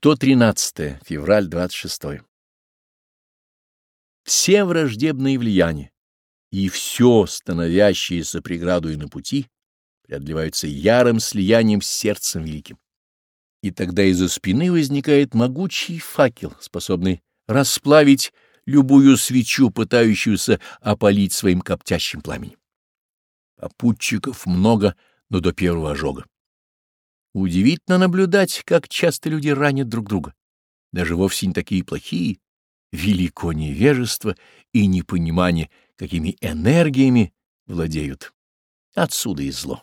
113 февраль 26. Все враждебные влияния и все, становящиеся преградой на пути, преодолеваются ярым слиянием с сердцем великим. И тогда из-за спины возникает могучий факел, способный расплавить любую свечу, пытающуюся опалить своим коптящим пламенем. Попутчиков много, но до первого ожога. Удивительно наблюдать, как часто люди ранят друг друга. Даже вовсе не такие плохие. Велико невежество и непонимание, какими энергиями владеют. Отсюда и зло.